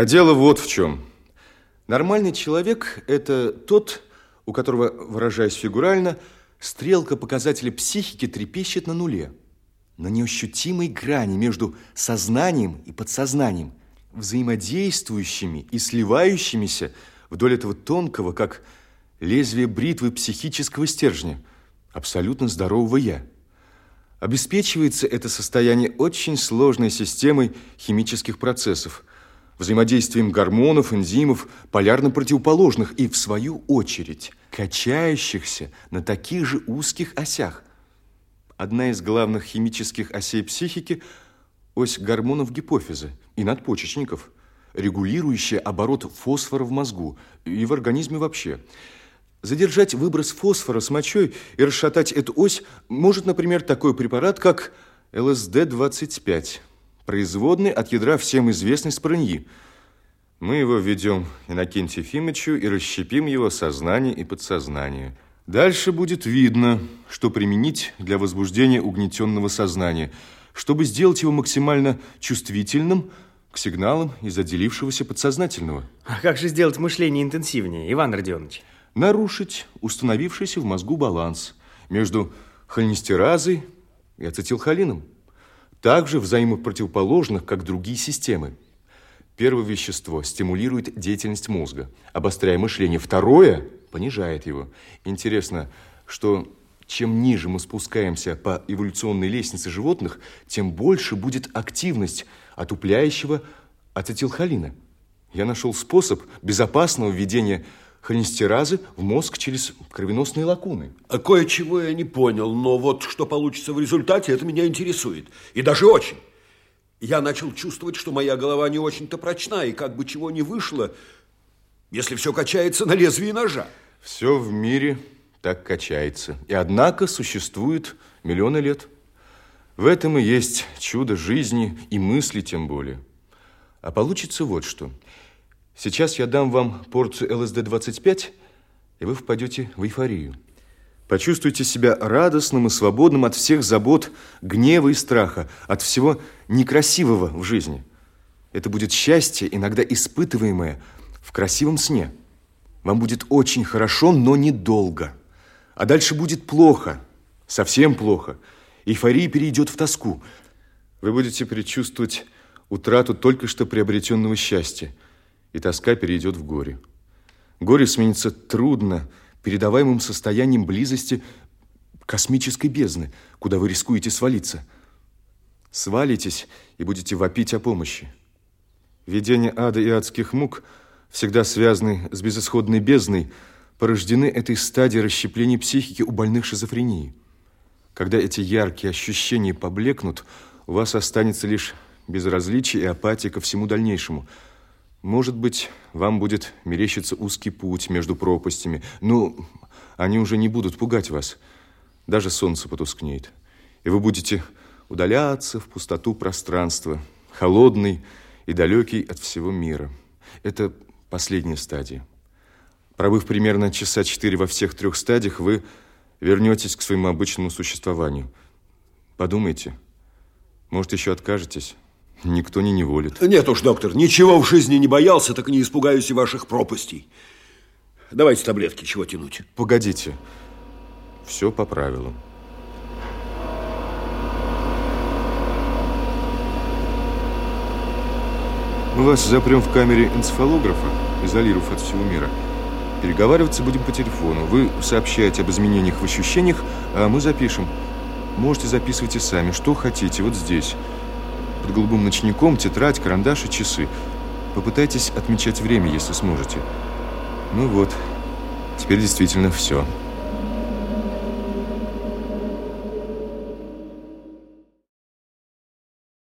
А дело вот в чем. Нормальный человек – это тот, у которого, выражаясь фигурально, стрелка показателя психики трепещет на нуле, на неощутимой грани между сознанием и подсознанием, взаимодействующими и сливающимися вдоль этого тонкого, как лезвие бритвы психического стержня, абсолютно здорового «я». Обеспечивается это состояние очень сложной системой химических процессов, взаимодействием гормонов, энзимов, полярно противоположных и, в свою очередь, качающихся на таких же узких осях. Одна из главных химических осей психики – ось гормонов гипофиза и надпочечников, регулирующая оборот фосфора в мозгу и в организме вообще – Задержать выброс фосфора с мочой и расшатать эту ось может, например, такой препарат, как ЛСД-25, производный от ядра всем известной спораньи. Мы его введем Иннокентию Ефимовичу и расщепим его сознание и подсознание. Дальше будет видно, что применить для возбуждения угнетенного сознания, чтобы сделать его максимально чувствительным к сигналам из отделившегося подсознательного. А как же сделать мышление интенсивнее, Иван Родионович? нарушить установившийся в мозгу баланс между холинестеразой и ацетилхолином, также взаимопротивоположных, как другие системы. Первое вещество стимулирует деятельность мозга, обостряя мышление. Второе понижает его. Интересно, что чем ниже мы спускаемся по эволюционной лестнице животных, тем больше будет активность отупляющего ацетилхолина. Я нашел способ безопасного введения холинестеразы в мозг через кровеносные лакуны. А кое-чего я не понял, но вот что получится в результате, это меня интересует. И даже очень. Я начал чувствовать, что моя голова не очень-то прочна, и как бы чего не вышло, если все качается на лезвии ножа. Все в мире так качается. И однако существует миллионы лет. В этом и есть чудо жизни и мысли тем более. А получится вот что – Сейчас я дам вам порцию ЛСД-25, и вы впадете в эйфорию. Почувствуйте себя радостным и свободным от всех забот, гнева и страха, от всего некрасивого в жизни. Это будет счастье, иногда испытываемое в красивом сне. Вам будет очень хорошо, но недолго. А дальше будет плохо, совсем плохо. Эйфория перейдет в тоску. Вы будете предчувствовать утрату только что приобретенного счастья – и тоска перейдет в горе. Горе сменится трудно передаваемым состоянием близости космической бездны, куда вы рискуете свалиться. Свалитесь и будете вопить о помощи. Видения ада и адских мук, всегда связаны с безысходной бездной, порождены этой стадией расщепления психики у больных шизофрении. Когда эти яркие ощущения поблекнут, у вас останется лишь безразличие и апатия ко всему дальнейшему – может быть, вам будет мерещиться узкий путь между пропастями. но они уже не будут пугать вас. Даже солнце потускнеет. И вы будете удаляться в пустоту пространства, холодный и далекий от всего мира. Это последняя стадия. Пробыв примерно часа четыре во всех трех стадиях, вы вернетесь к своему обычному существованию. Подумайте, может, еще откажетесь. Никто не неволит. Нет уж, доктор, ничего в жизни не боялся, так не испугаюсь и ваших пропастей. Давайте таблетки, чего тянуть. Погодите. Все по правилам. Мы вас запрем в камере энцефалографа, изолировав от всего мира. Переговариваться будем по телефону. Вы сообщаете об изменениях в ощущениях, а мы запишем. Можете записывать и сами, что хотите, вот здесь под голубым ночником тетрадь, карандаш и часы. Попытайтесь отмечать время, если сможете. Ну вот, теперь действительно все.